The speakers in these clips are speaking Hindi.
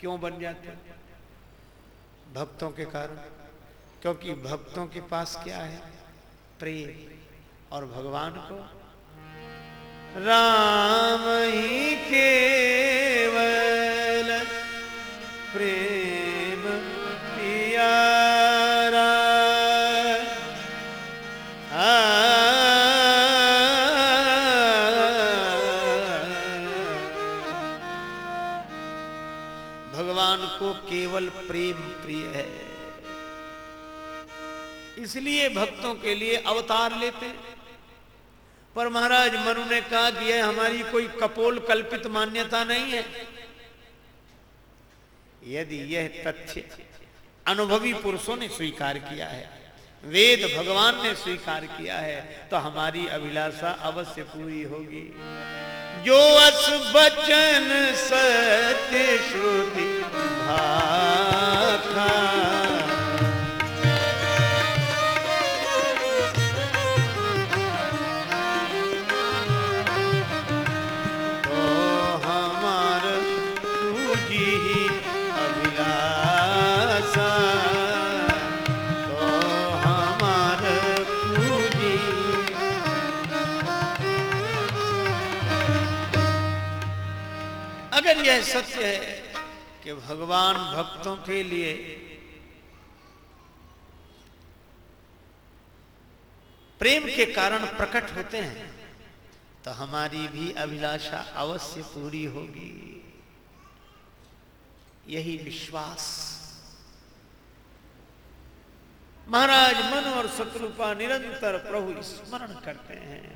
क्यों बन जाते? भक्तों के कारण। क्योंकि भक्तों के पास क्या है? प्रेम और भगवान को। राम ही केवल इसलिए भक्तों के लिए अवतार लेते। पर महाराज, मनु ने कहा कि यह हमारी कोई कपोल कल्पित मान्यता नहीं है। यदि यह तथ्य अनुभवी पुरुषों ने स्वीकार किया है, वेद भगवान ने स्वीकार किया है तो हमारी अभिलाषा अवश्य पूरी होगी। जो अस बचन सत्य श्रुति भाखा अगर यह सत्य है कि भगवान भक्तों के लिए प्रेम के कारण प्रकट होते हैं तो हमारी भी अभिलाषा अवश्य पूरी होगी। यही विश्वास। महाराज मन और शत्रुपा निरंतर प्रभु स्मरण करते हैं।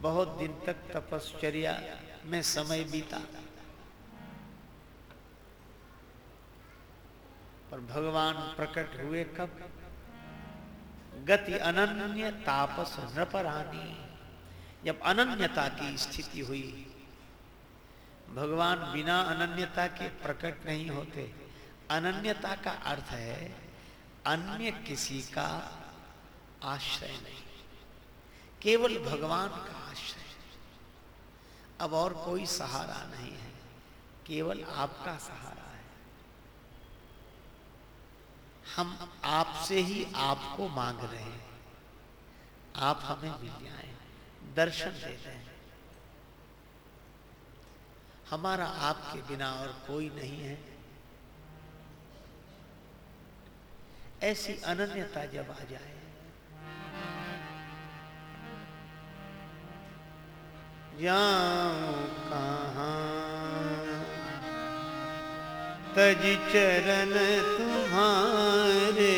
बहुत दिन तक तपश्चर्या में समय बीता। पर भगवान प्रकट हुए कब? गति अनन्य, तापस नृपरानी। जब अनन्यता की स्थिति हुई, भगवान बिना अनन्यता के प्रकट नहीं होते। अनन्यता का अर्थ है, अन्य किसी का आश्रय नहीं। केवल भगवान का आश्रय। अब और कोई सहारा नहीं है। केवल आपका सहारा है। हम आपसे ही आपको मांग रहे हैं। आप हमें मिल जाए दर्शन दे दें हमारा आपके बिना और कोई नहीं है। ऐसी अनन्यता जब आ जाए जाऊँ कहाँ? तज चरण तुम्हारे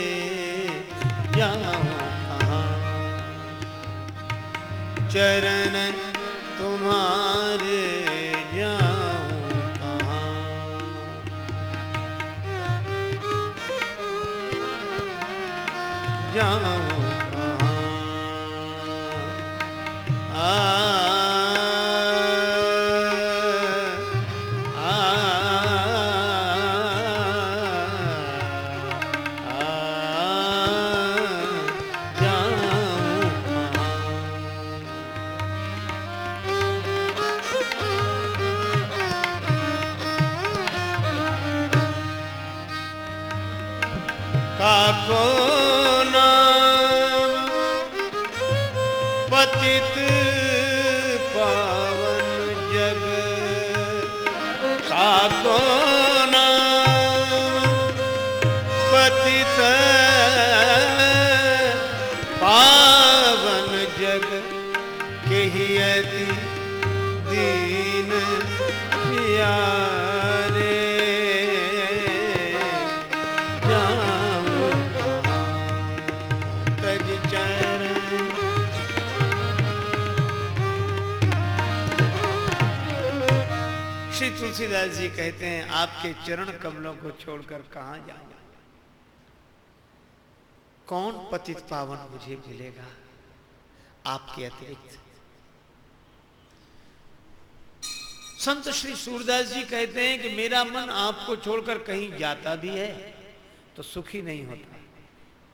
जाऊँ कहाँ? चरण तुम्हारे श्री तुलसीदास जी कहते हैं, आपके चरण कमलों को छोड़कर कहाँ जाऊँ? कौन पतित पावन मुझे मिलेगा? आपके अतिरिक्त संत श्री सूरदास जी कहते हैं कि मेरा मन आपको छोड़कर कहीं जाता भी है तो सुखी नहीं होता।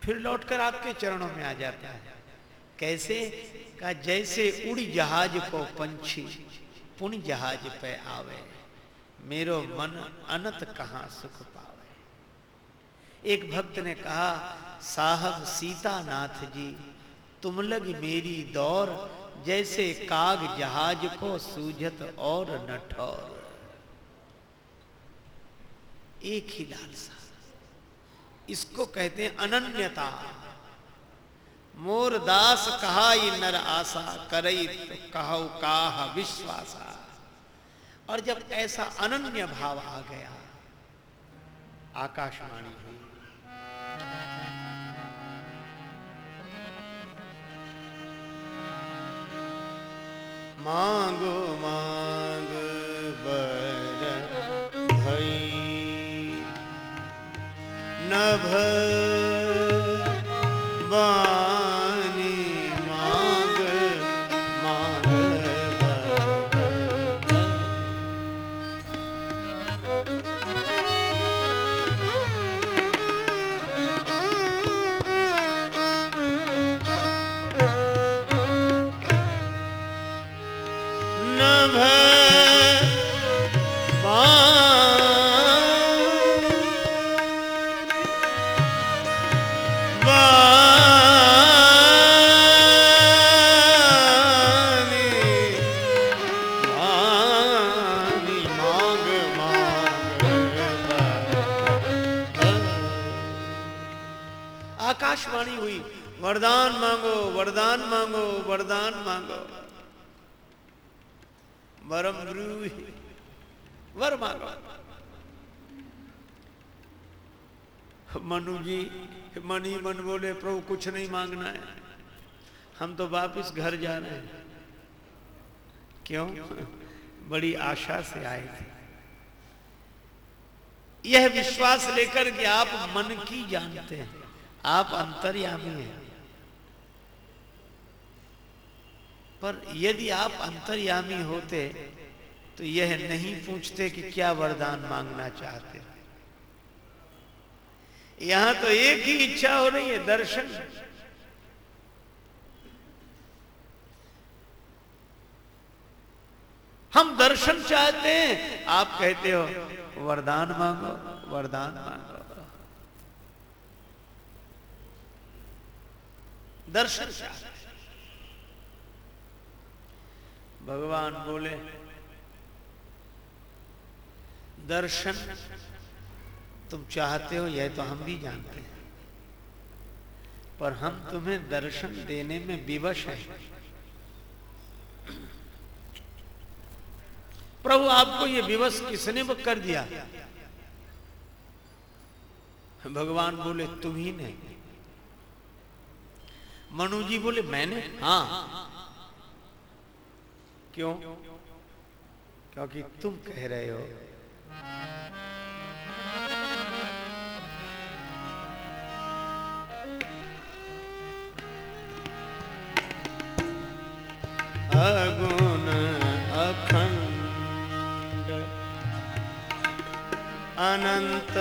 फिर लौटकर आपके चरणों में आ जाता है। कैसे? का जैसे उड़ी जहाज़ को पंछी पुण्य जहाज़ पे आवे। मेरो मन अनत कहाँ सुख पावे। एक भक्त ने कहा, साहब सीता नाथ जी, तुम लग मेरी दौर जैसे काग जहाज़ को सूझत और न ठौर एक ही लालसा। इसको कहते हैं अनन्यता। मोर दास कहा नर आशा, करई तो कहो काह विश्वासा। और जब ऐसा अनन्य भाव आ गया, आकाशवाणी हुई। मांगो मांग भई। नभ वरदान मांगो। वरम वर मांगो। मनु जी, मन ही मन बोले, प्रभु, कुछ नहीं मांगना है। हम तो वापिस घर जा रहे हैं। क्यों? बड़ी आशा से आए थे। यह विश्वास लेकर कि आप मन की जानते हैं। आप अंतर्यामी हैं। पर यदि आप अंतर्यामी होते तो यह नहीं पूछते कि क्या वरदान मांगना चाहते। यहाँ तो एक ही इच्छा हो रही है, दर्शन। हम दर्शन चाहते हैं, आप कहते हो, वरदान मांगो वरदान मांगो। दर्शन चाहते भगवान बोले, दर्शन तुम चाहते हो, यह तो हम भी जानते हैं। पर हम तुम्हें दर्शन देने में विवश है। प्रभु, आपको यह विवश किसने कर दिया? भगवान बोले तुम ही ने। मनु जी बोले, मैंने? हाँ। क्यों? क्योंकि तुम कह रहे हो। अगुण अखंड अनंत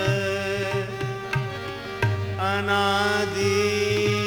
अनादि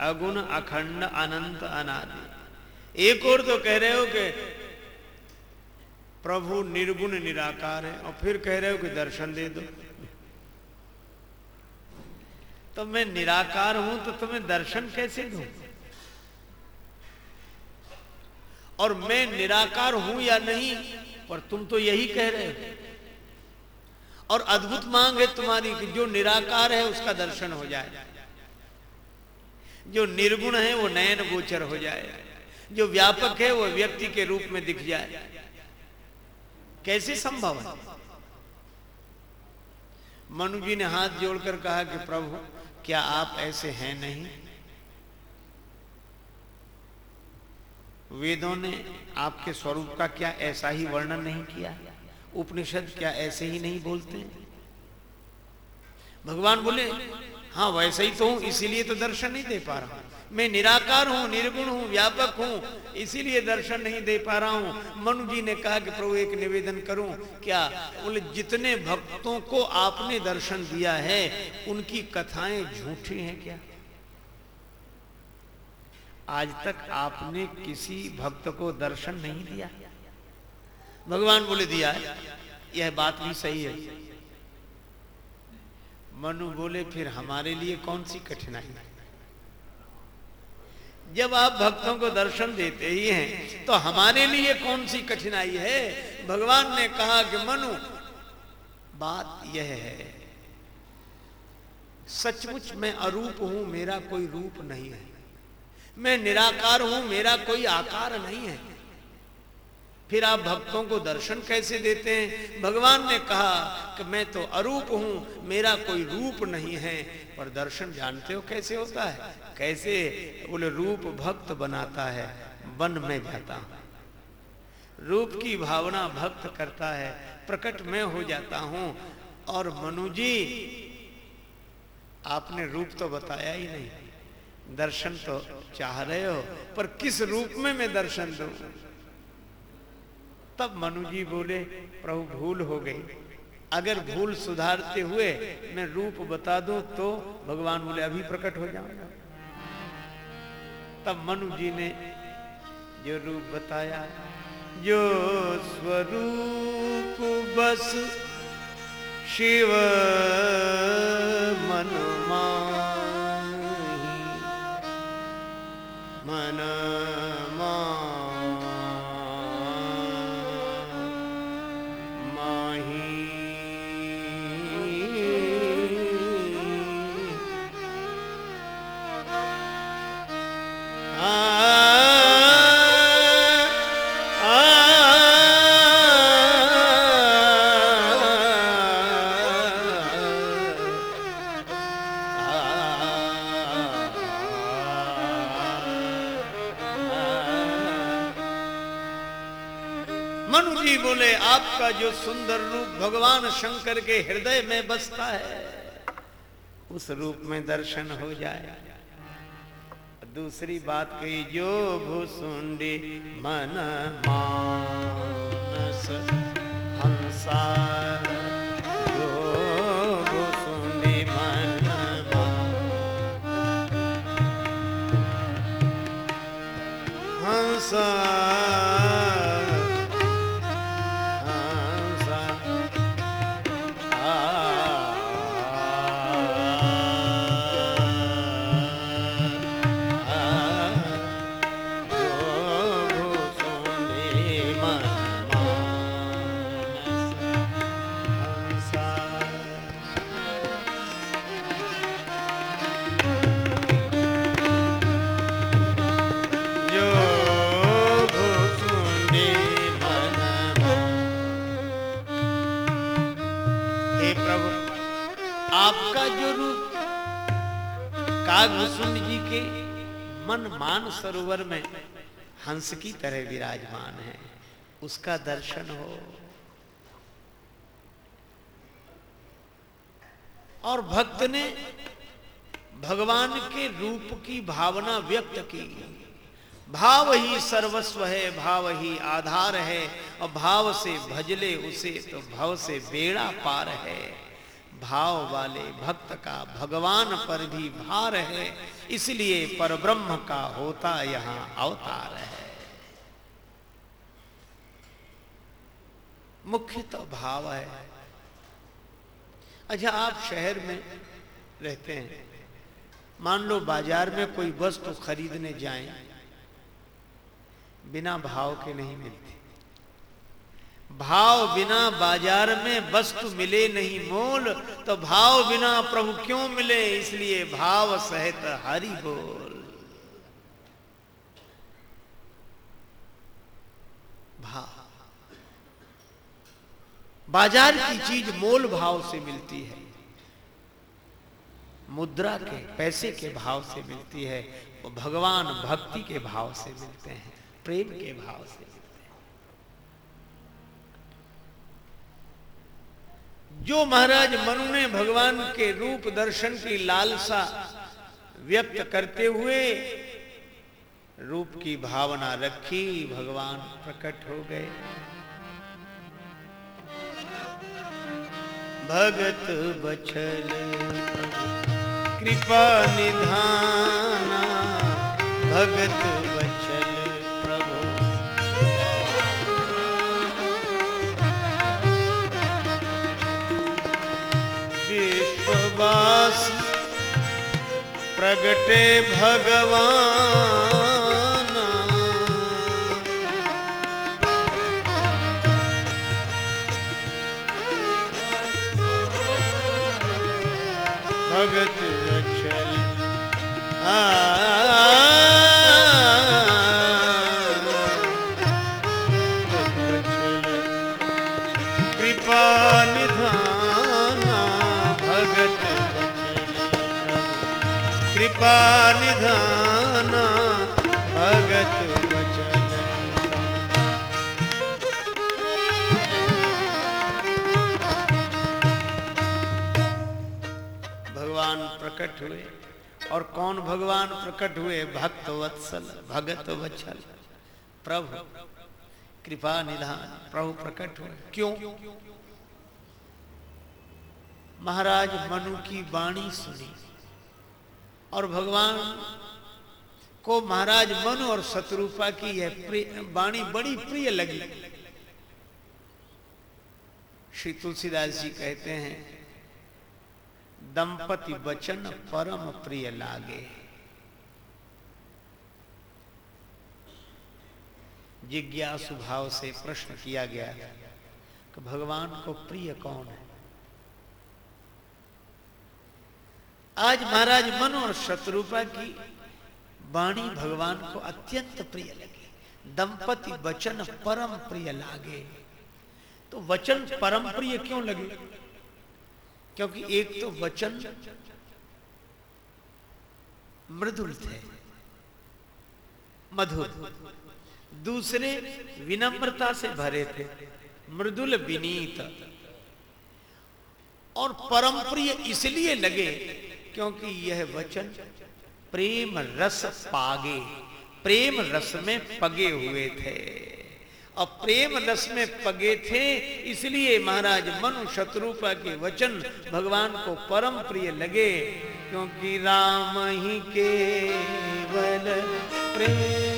अगुण अखंड अनंत अनादि। एक और तो कह रहे हो कि प्रभु निर्गुण निराकार है, और फिर कह रहे हो कि दर्शन दे दो। तो मैं निराकार हूँ तो तुम्हें दर्शन कैसे दू? और मैं निराकार हूँ या नहीं, पर तुम तो यही कह रहे हो। और अद्भुत मांग है तुम्हारी कि जो निराकार है उसका दर्शन हो जाए। जो निर्गुण है वो नयन गोचर हो जाए। जो व्यापक है वो व्यक्ति के रूप में दिख जाए। कैसे संभव है? मनु जी ने हाथ जोड़कर कहा कि प्रभु, क्या आप ऐसे हैं नहीं? वेदों ने आपके स्वरूप का क्या ऐसा ही वर्णन नहीं किया? उपनिषद क्या ऐसे ही नहीं बोलते? भगवान बोले हाँ वैसे ही तो हूँ, इसीलिए तो दर्शन नहीं दे पा रहा हूँ। मैं निराकार हूँ, निर्गुण हूँ, व्यापक हूँ, इसीलिए दर्शन नहीं दे पा रहा हूँ। मनु जी ने कहा कि, प्रभु, एक निवेदन करूँ, क्या बोले जितने भक्तों को आपने दर्शन दिया है, उनकी कथाएँ झूठी हैं क्या? आज तक आपने किसी भक्त को दर्शन नहीं दिया? भगवान बोले, दिया है। यह बात भी सही है। मनु बोले, फिर हमारे लिए कौन सी कठिनाई? जब आप भक्तों को दर्शन देते ही हैं तो हमारे लिए कौन सी कठिनाई है? भगवान ने कहा कि, मनु, बात यह है, सचमुच मैं अरूप हूँ, मेरा कोई रूप नहीं है। मैं निराकार हूँ, मेरा कोई आकार नहीं है। फिर आप भक्तों को दर्शन कैसे देते हैं? भगवान ने कहा कि मैं तो अरूप हूँ, मेरा कोई रूप नहीं है। पर दर्शन जानते हो कैसे होता है? कैसे बोले, रूप भक्त बनाता है, वन में जाता हूँ। रूप की भावना भक्त करता है, प्रकट में हो जाता हूँ। और मनु जी, आपने रूप तो बताया ही नहीं। दर्शन तो चाह रहे हो, पर किस रूप में मैं दर्शन दूँ? तब मनु जी बोले, प्रभु, भूल हो गई। अगर भूल सुधारते हुए मैं रूप बता दूँ तो भगवान बोले, अभी प्रकट हो जाऊँगा। तब मनु जी ने जो रूप बताया, जो स्वरूप बस शिव सुंदर रूप भगवान शंकर के हृदय में बसता है। उस रूप में दर्शन हो जाए। दूसरी बात कही, जो भूसुंडी मन मानस हंसा मन सरोवर में हंस की तरह विराजमान है। उसका दर्शन हो। और भक्त ने भगवान के रूप की भावना व्यक्त की। भाव ही सर्वस्व है, भाव ही आधार है, और भाव से भजले उसे तो भाव से बेड़ा पार है। भाव वाले भक्त का भगवान पर भी भार है। इसलिए परब्रह्म का होता यहाँ अवतार है। मुख्य तो भाव है। अच्छा आप शहर में रहते हैं। मान लो बाज़ार में कोई वस्तु खरीदने जाएँ, बिना भाव के नहीं मिलती। भाव बिना बाज़ार में वस्तु मिले नहीं मोल तो भाव बिना प्रभु क्यों मिले? इसलिए भाव सहित हरि बोल। भाव। बाज़ार की चीज़ मोल भाव से मिलती है। मुद्रा के, पैसे के भाव से मिलती है। वो भगवान भक्ति के भाव से मिलते हैं, प्रेम के भाव से मिलते हैं जो महाराज मनु ने भगवान के रूप दर्शन की लालसा व्यक्त करते हुए रूप की भावना रखी, भगवान प्रकट हो गए। भगत बछल, कृपा निधाना, भगत प्रगटे भगवान। भगत अक्षर कृपा कौन भगवान प्रकट हुए? भक्त वत्सल, भगत वत्सल प्रभु, कृपा निधान, प्रभु प्रकट हुए। क्यों? महाराज मनु की वाणी सुनी और भगवान को महाराज मनु और शत्रुपा की यह वाणी बड़ी प्रिय लगी। श्री तुलसीदास जी कहते हैं दंपति वचन परम प्रिय लागे। जिज्ञासु भाव से प्रश्न किया गया कि भगवान को प्रिय कौन है? आज महाराज मन और शत्रुपा की वाणी भगवान को अत्यंत प्रिय लगी। दंपति वचन परम प्रिय लागे। तो वचन परम प्रिय क्यों लगे? क्योंकि एक तो वचन मृदुल थे, मधुर। दूसरे विनम्रता से भरे थे, मृदुल विनीत। और परम प्रिय इसलिए लगे क्योंकि यह वचन प्रेम रस पागे, प्रेम रस में पगे हुए थे। और प्रेम रस में पगे थे, इसलिए महाराज मनु शत्रुपा के वचन भगवान को परम प्रिय लगे, क्योंकि राम ही केवल प्रेम।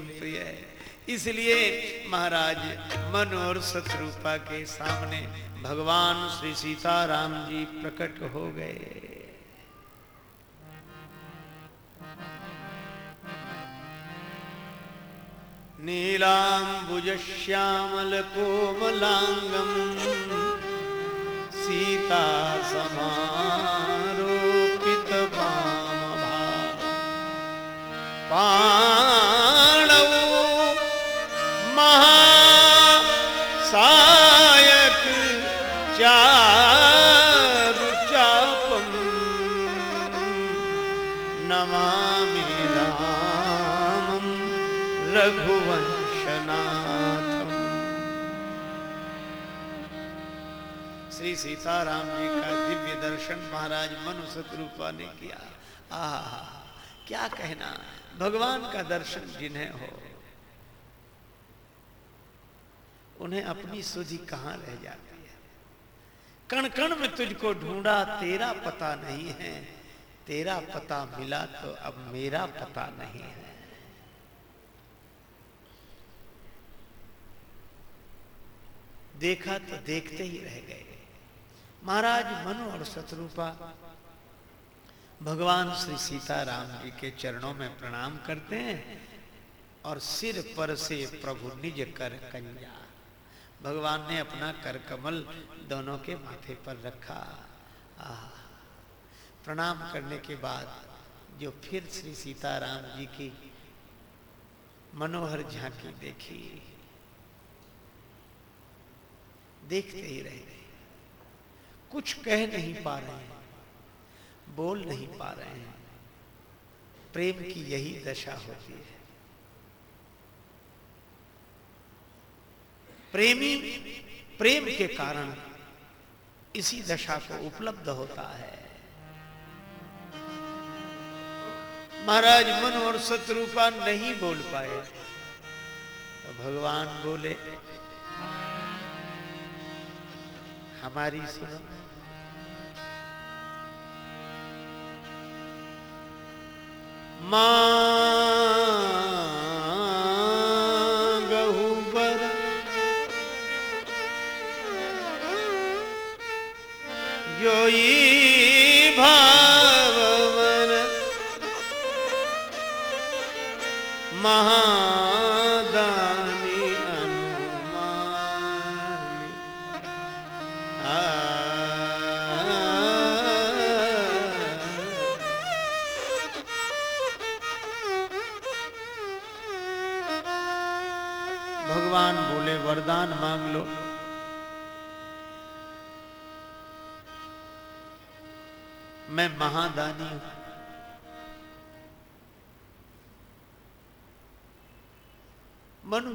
प्यार इसलिए महाराज मन और शत्रुपा के सामने भगवान श्री सीताराम जी प्रकट हो गए। नीलाम्बुज श्यामल कोमलांगम, सीता समारोपित पाम सीताराम जी का दिव्य दर्शन महाराज मनु शत्रुपा ने किया। आह, क्या कहना? भगवान का दर्शन जिन्हें हो, उन्हें अपनी सुधि कहाँ रह जाती है? कण कण में तुझको ढूंढा, तेरा पता नहीं है। तेरा पता मिला तो अब मेरा पता नहीं है। देखा तो देखते ही रह गए। महाराज मनु और शत्रुपा भगवान श्री सीताराम जी के चरणों में प्रणाम करते हैं और सिर पर से प्रभु निज कर कंजा भगवान ने अपना कर कमल दोनों के माथे पर रखा। आ प्रणाम करने के बाद जो फिर श्री सीताराम जी की मनोहर झांकी देखी। देखते ही रह कुछ कह नहीं पा रहे हैं, बोल नहीं पा रहे हैं। प्रेम की यही दशा होती है। प्रेमी प्रेम के कारण इसी दशा को उपलब्ध होता है। महाराज मन और शत्रुपा नहीं बोल पाए तो भगवान बोले, हमारी सुनो। मांगहु बर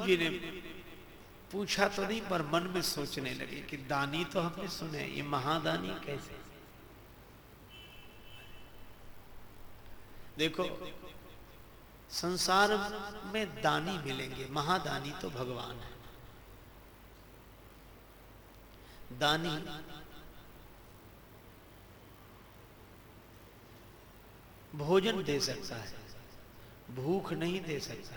जी ने पूछा तो नहीं, पर मन में सोचने लगे कि दानी तो हमने सुने ये महादानी कैसे? देखो, संसार में दानी मिलेंगे, महादानी तो भगवान है। दानी भोजन दे सकता है, भूख नहीं दे सकता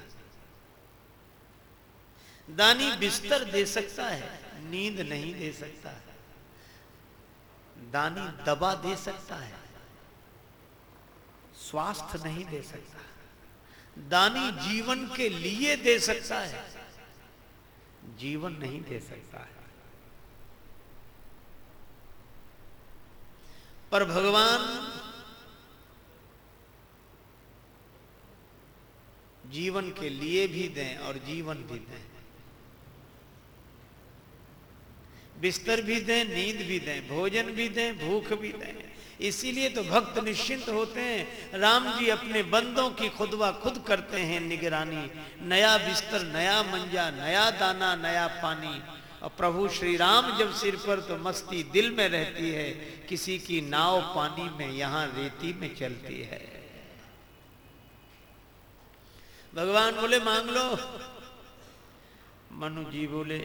दानी बिस्तर दे सकता है, नींद नहीं दे सकता है। दानी दवा दे सकता है, स्वास्थ्य नहीं दे सकता। दानी जीवन के लिए दे सकता है, जीवन नहीं दे सकता है। पर भगवान जीवन के लिए भी दें और जीवन भी दें। बिस्तर भी दें, नींद भी दें, भोजन भी दें, भूख भी दें। इसीलिए तो भक्त निश्चिंत होते हैं। राम जी अपने बंदों की खुदवा खुद करते हैं निगरानी। नया बिस्तर, नया मंजा, नया दाना, नया पानी। और प्रभु श्री राम जब सिर पर तो मस्ती दिल में रहती है, किसी की नाव पानी में, यहाँ रेती में चलती है। भगवान बोले, मांग लो। मनु जी बोले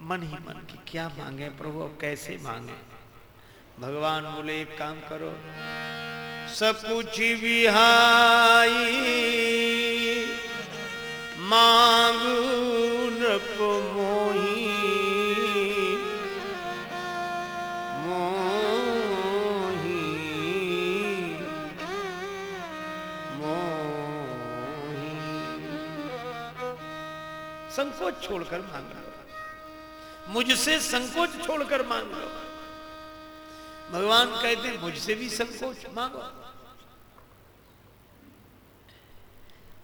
मन ही मन की, क्या मांगे प्रभु, अब कैसे मांगे? भगवान बोले, एक काम करो, सब कुछ विहाई मांगू नृप मोही संकोच छोड़कर मांग। लो मुझसे संकोच छोड़कर मांग। लो भगवान कहते हैं, मुझसे भी संकोच मांगो।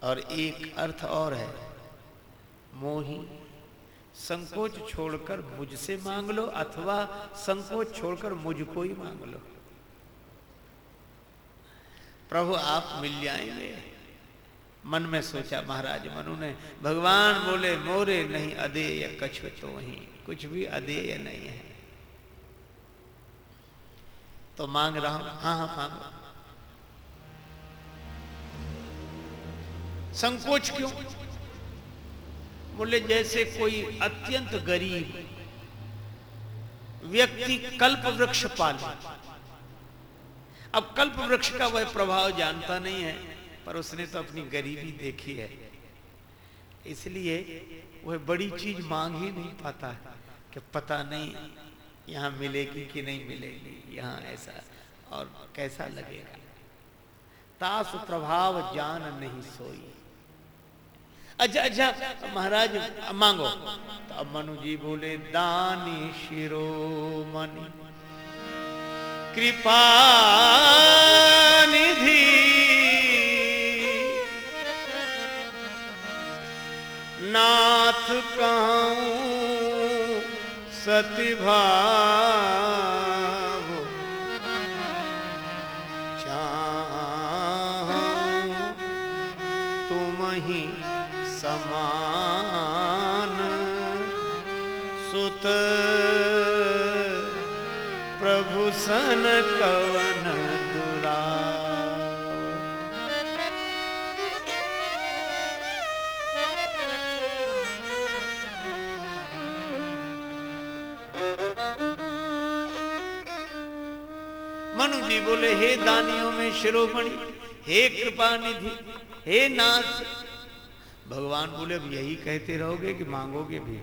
और एक अर्थ और है, मोही, संकोच छोड़कर मुझसे मांग लो, अथवा संकोच छोड़कर मुझको ही मांग लो। प्रभु, आप मिल जाएँगे। मन में सोचा, महाराज मनु ने, भगवान बोले, मोरे नहीं अदेय कछ तो वही, कुछ भी अदेय नहीं है। तो मांग रहा हूँ हाँ हाँ मांगो। संकोच क्यों? बोले, जैसे कोई अत्यंत गरीब व्यक्ति कल्प वृक्ष पाले। अब कल्प वृक्ष का वह प्रभाव जानता नहीं है। पर उसने तो अपनी गरीबी देखी है। इसलिए वह बड़ी चीज़ मांग ही नहीं पाता है कि पता नहीं यहाँ मिलेगी कि नहीं मिलेगी, यहाँ ऐसा और कैसा लगेगा। तास प्रभाव जान नहीं सोई। अच्छा अच्छा महाराज मांगो। तो मनु जी बोले, दानी शिरोमणि, कृपा सतिभाव बोले हे दानियों में शिरोमणि, हे कृपा निधि हे नाथ। भगवान बोले, अब यही कहते रहोगे कि मांगोगे भी?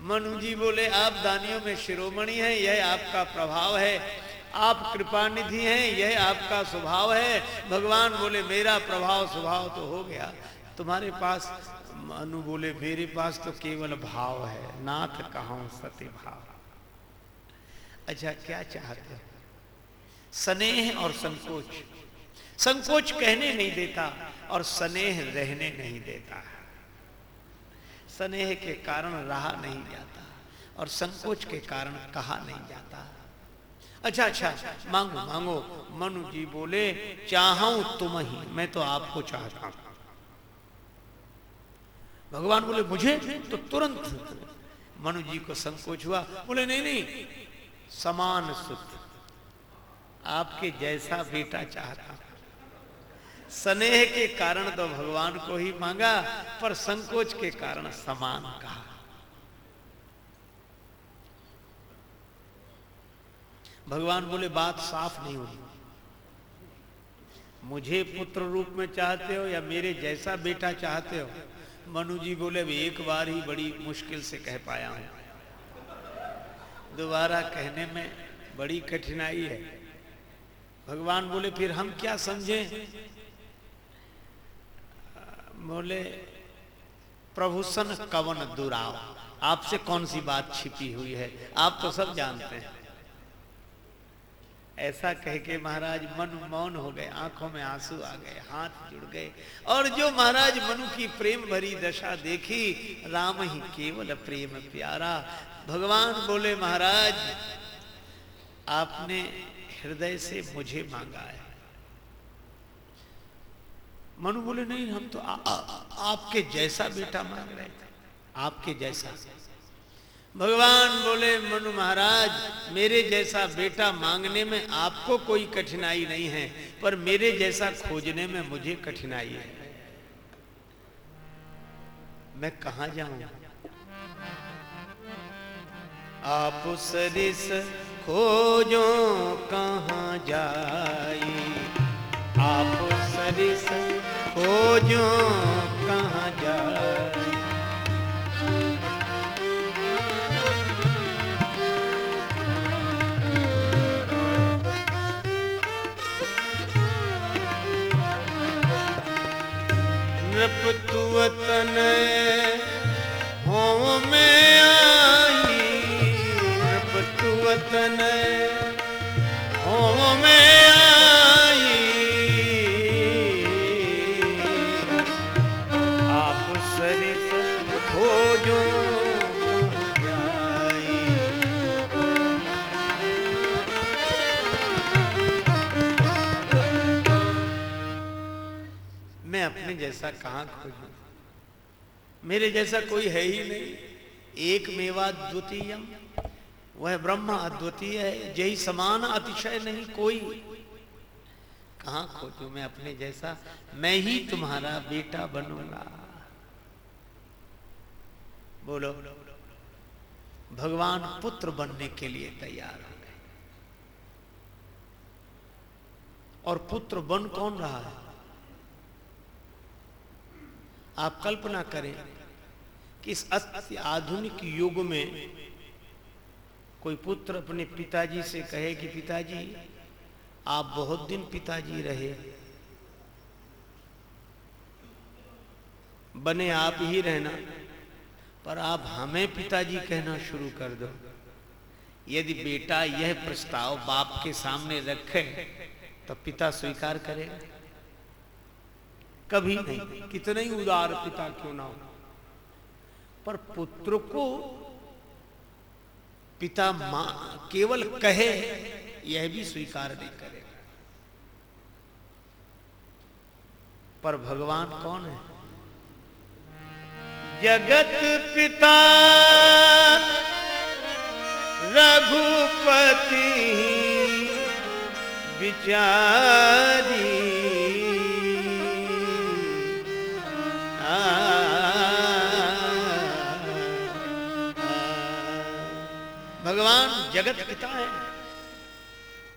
मनु जी बोले, आप दानियों में शिरोमणि हैं, यह आपका प्रभाव है। आप कृपा निधि हैं, यह आपका स्वभाव है। भगवान बोले, मेरा प्रभाव, स्वभाव तो हो गया। तुम्हारे पास, मनु बोले, मेरे पास तो केवल भाव है। नाथ कहा सत्य भाव अच्छा क्या चाहते हो? स्नेह और संकोच। संकोच कहने नहीं देता और स्नेह रहने नहीं देता। स्नेह के कारण रहा नहीं जाता और संकोच के कारण कहा नहीं जाता। अच्छा अच्छा मांगो मांगो। मनु जी बोले, चाहू तुम ही, मैं तो आपको चाहता हूँ। भगवान बोले, मुझे? तो तुरंत। मनु जी को संकोच हुआ। बोले, नहीं नहीं समान सुख आपके जैसा बेटा चाहता स्नेह के कारण तो भगवान को ही मांगा, पर संकोच के कारण समान कहा। भगवान बोले, बात साफ़ नहीं हुई। मुझे पुत्र रूप में चाहते हो या मेरे जैसा बेटा चाहते हो? मनु जी बोले एक बार ही बड़ी मुश्किल से कह पाया हूँ। दोबारा कहने में बड़ी कठिनाई है। भगवान बोले, फिर हम क्या समझे? बोले, प्रभु सन कवन दुराव, आपसे कौन सी बात छिपी हुई है? आप तो सब जानते हैं। ऐसा कह के महाराज मन मौन हो गए, आँखों में आँसू आ गए, हाथ जुड़ गए। और जो महाराज मनु की प्रेम भरी दशा देखी, राम ही केवल प्रेम प्यारा। भगवान बोले महाराज आपने हृदय से मुझे मांगा है। मनु बोले नहीं हम तो आ, आ, आपके जैसा बेटा मांग रहे थे आपके जैसा। भगवान बोले मनु महाराज मेरे जैसा बेटा मांगने में आपको कोई कठिनाई नहीं है पर मेरे जैसा खोजने में मुझे कठिनाई है। मैं कहा जाऊँ? आप सरिस खोजो कहाँ जाई? आप सरिस खोजो कहाँ जाई? नृप तुवतन हो में नृप हो में जाई जैसा कहाँ मेरे जैसा कोई है ही नहीं। एक मेवा द्वितीय वह ब्रह्म अद्वितीय है जय समान अतिशय नहीं, कोई। कहा खोजू मैं अपने जैसा? मैं ही तुम्हारा बेटा बनूँगा। बोलो, भगवान पुत्र बनने के लिए तैयार हो गए। और पुत्र बन कौन रहा है? आप कल्पना करें कि इस आधुनिक युग में कोई पुत्र अपने पिताजी से कहे कि पिताजी, आप बहुत दिन पिताजी रहे। बने आप ही रहना, पर आप हमें पिताजी कहना शुरू कर दो। यदि बेटा यह प्रस्ताव बाप के सामने रखे तो पिता स्वीकार करेगा कभी नहीं, कितने ही उदार पिता क्यों ना हो। पर पुत्र को पिता माँ केवल कहे, यह भी स्वीकार नहीं करेगा पर भगवान कौन है? जगत पिता रघुपति, विचारी जगत पिता है।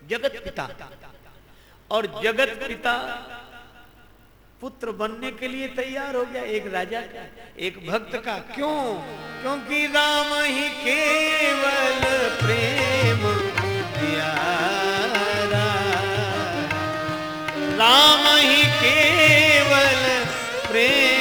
जगत पिता। और जगत पिता पुत्र बनने के लिए तैयार हो गया एक राजा का, एक भक्त का। क्यों? क्योंकि राम ही केवल प्रेम प्यारा। राम ही केवल प्रेम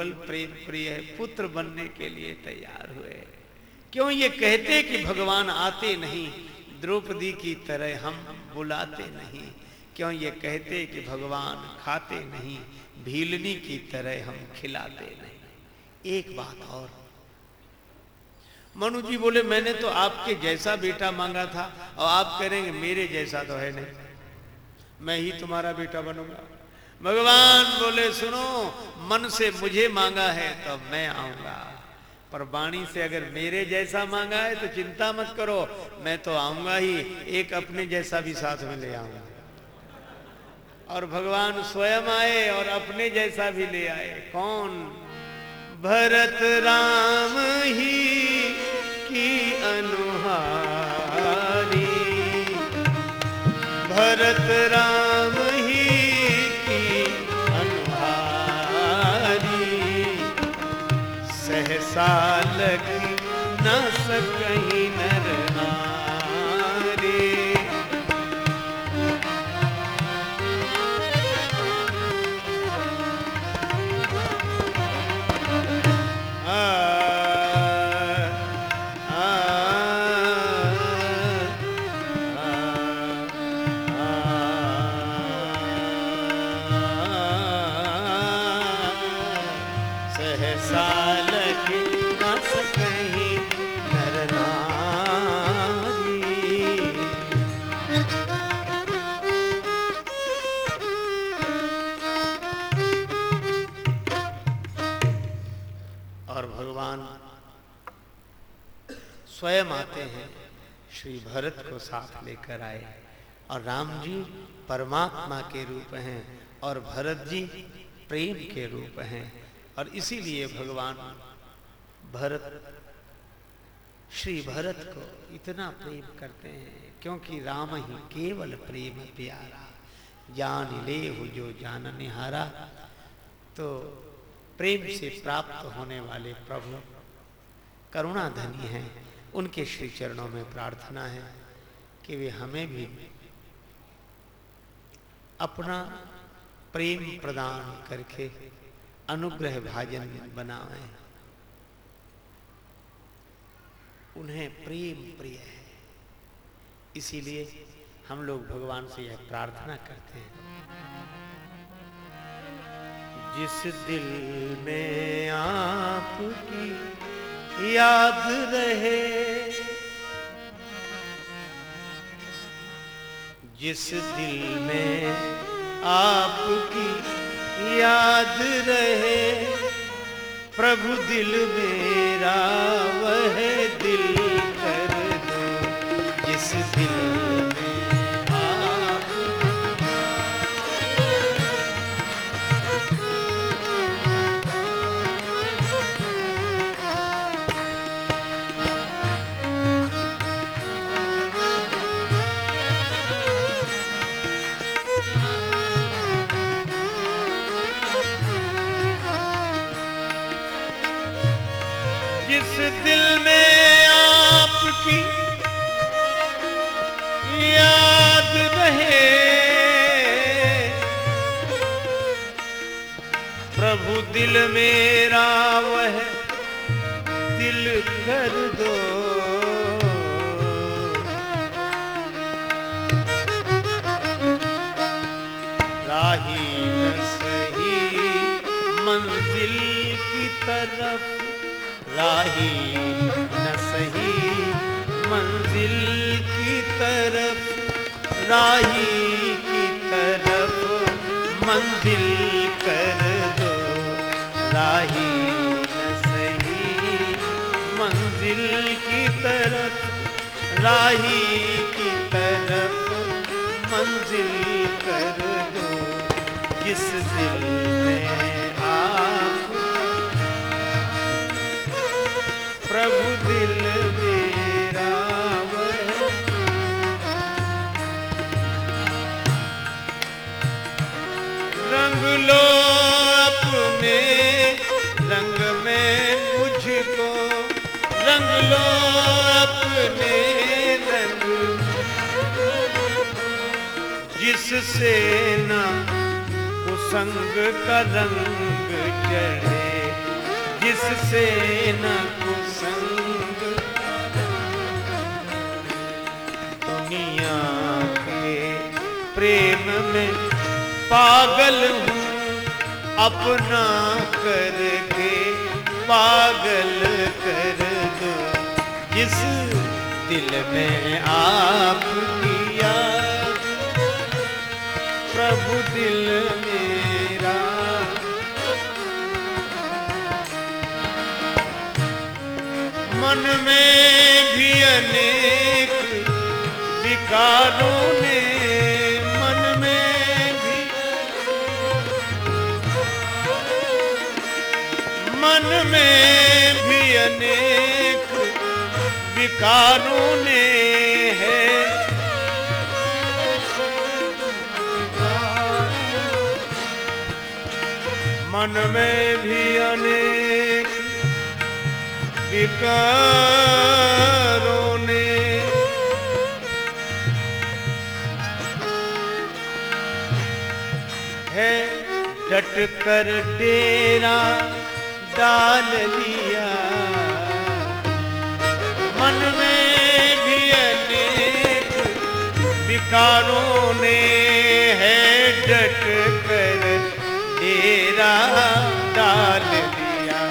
केवल प्रेम प्रिय पुत्र बनने के लिए तैयार हुए। क्यों ये कहते कि भगवान आते नहीं? द्रौपदी की तरह हम बुलाते नहीं। क्यों ये कहते कि भगवान खाते नहीं? भीलनी की तरह हम खिलाते नहीं। एक बात और। मनु जी बोले, मैंने तो आपके जैसा बेटा मांगा था और आप करेंगे, मेरे जैसा तो है नहीं। मैं ही तुम्हारा बेटा बनूँगा। भगवान बोले, सुनो, मन से मुझे मांगा है तो मैं आऊँगा। पर वाणी से अगर मेरे जैसा मांगा है तो चिंता मत करो, मैं तो आऊँगा ही, एक अपने जैसा भी साथ में ले आऊँगा। और भगवान स्वयं आए और अपने जैसा भी ले आए। कौन? भरत राम ही की अनुहारी। भरत राम साल भगवान स्वयं आते हैं, श्री भरत को साथ लेकर आए। और राम जी परमात्मा के रूप हैं और भरत जी प्रेम के रूप हैं। और इसीलिए भगवान भरत, श्री भरत को इतना प्रेम करते हैं, क्योंकि राम ही केवल प्रेम प्यारा, जान ले हो जो जान निहारा। तो प्रेम से प्राप्त होने वाले प्रभु करुणा धनी हैं। उनके श्री चरणों में प्रार्थना है कि वे हमें भी अपना प्रेम प्रदान करके अनुग्रह भाजन बनाएँ। उन्हें प्रेम प्रिय है। इसीलिए हम लोग भगवान से यह प्रार्थना करते हैं। जिस दिल में आपकी याद रहे। जिस दिल में आपकी याद रहे। प्रभु दिल मेरा, वह दिल कर दो। जिस दिल जिससे न कुसंग का रंग चढ़े। जिससे न कुसंग दुनिया के प्रेम में पागल हूँ, अपना करके पागल कर दो। जिस दिल में आपकी याद। प्रभु दिल मेरा। मन में भी अनेक विकारों ने मन में भी मन में विकारों ने है। मन में भी अनेक विकारों ने है डट कर डेरा डाल लिया विकारों ने है डट कर डेरा डाल लिया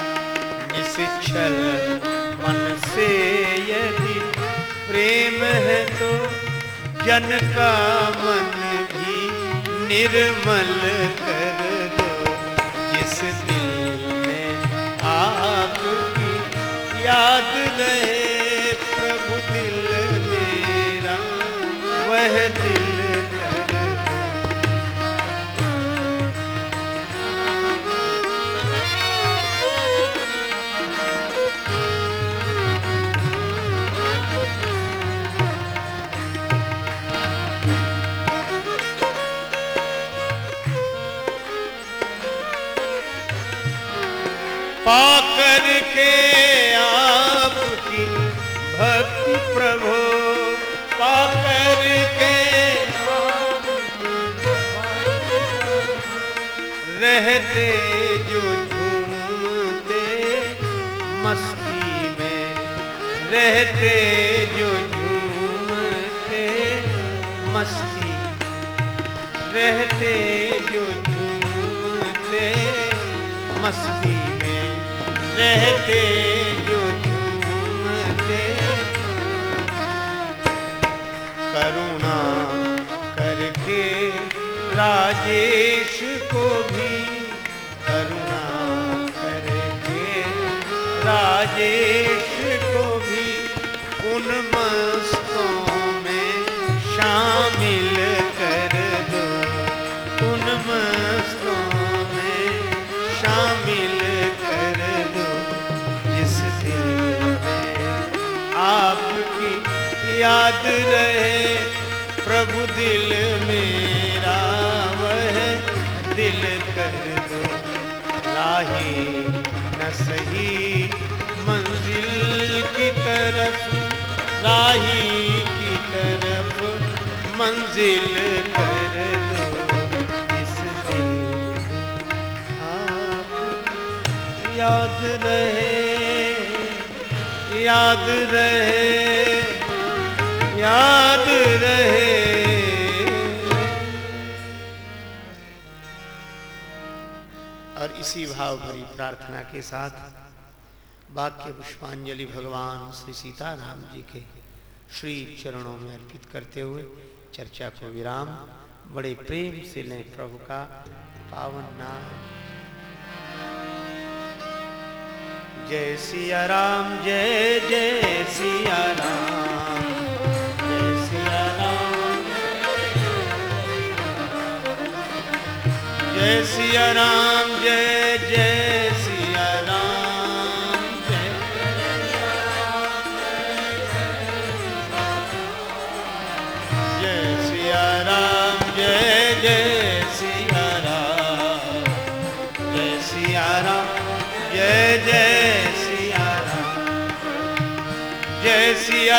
निश्चल मन से यदि प्रेम है तो जन का मन भी निर्मल कर दो। जिस दिल में आपकी याद रहे पाकर के आपकी भक्ति प्रभु पाकर के रहते जो झूमते, मस्ती में रहते जो झूमते, मस्ती रहते जो झूमते, मस्ती रहते जो झूमते करुणा करके राजेश को भी करुणा करके राजेश न सही मंजिल की तरफ़ राही की तरफ़, मंजिल कर दो इस दिल आप याद रहे याद रहे याद रहे। इसी भाव भरी प्रार्थना के साथ वाक्य पुष्पांजलि भगवान श्री सीताराम जी के श्री चरणों में अर्पित करते हुए चर्चा को विराम, बड़े प्रेम से लें प्रभु का पावन नाम। जय सिया राम, जय जय सिया राम। जय सिया राम। राम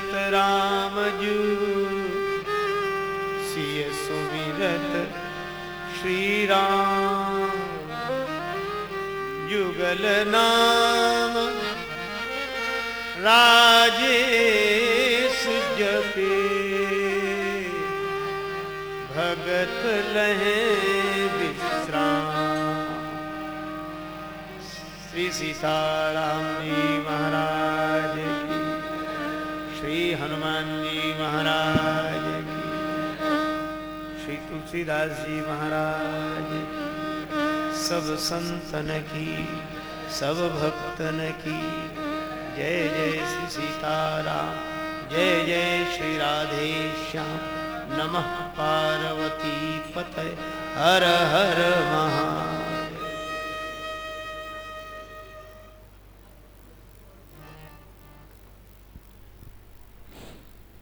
सुमिरत राम जू। सिय सुमिरत श्री राम युगल नाम राजेश जपे। भगत लहे विश्राम। श्री सीताराम जी महाराज। हनुमान जी महाराज श्री तुलसीदास जी महाराज सब संतन की, सब भक्तन की जय जय श्री सीताराम, जय जय श्री राधे श्याम। नमः पार्वती पतय। हर हर महा